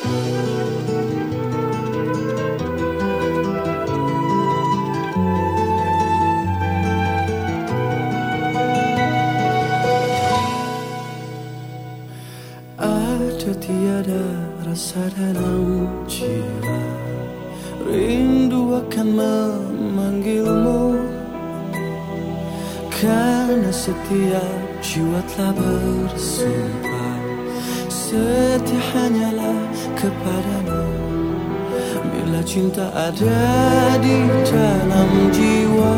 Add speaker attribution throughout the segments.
Speaker 1: Ada tiada rasa dalam jiwa. Rindu akan memanggilmu. Karena setiap jiwa telah bersumpah Setia hanyalah kepadamu. Bila cinta ada di dalam jiwa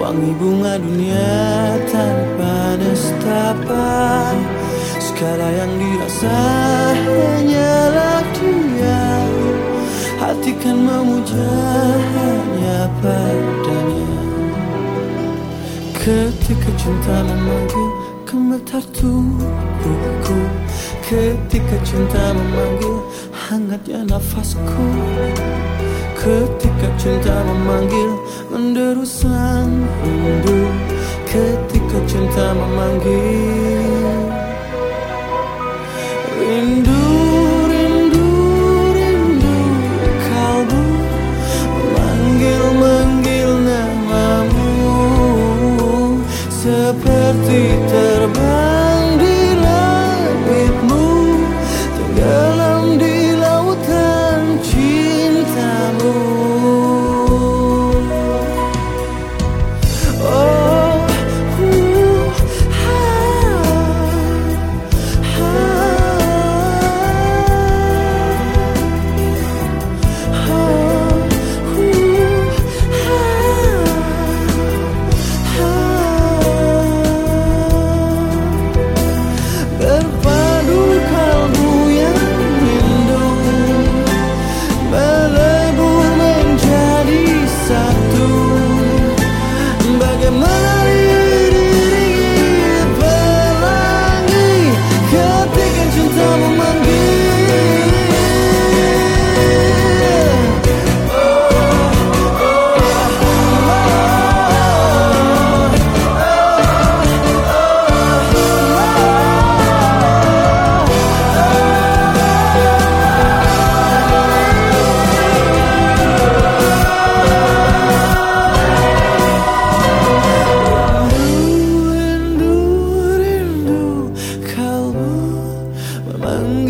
Speaker 1: Wangi bunga dunia tanpa nestapa Segala yang dirasa hanyalah dia Hati kan memuja hanya padanya. Ketika cinta memanggil gemetar tubuhku Ketika cinta memanggil hangatnya nafasku. Ketika cinta memanggil menderu sang rindu. Ketika cinta memanggil rindu,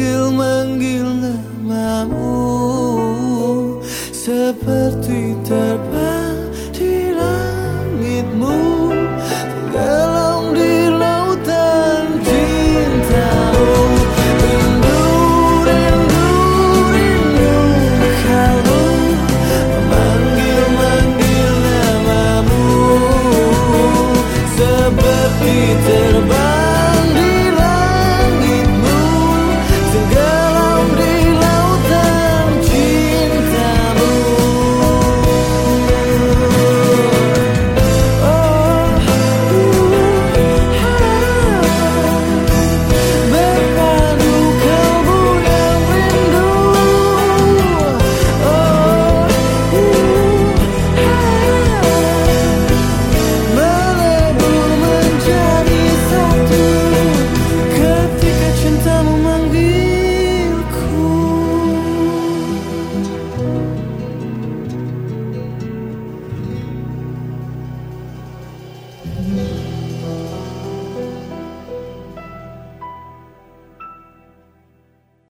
Speaker 1: Memanggil-manggil namamu. Seperti terbang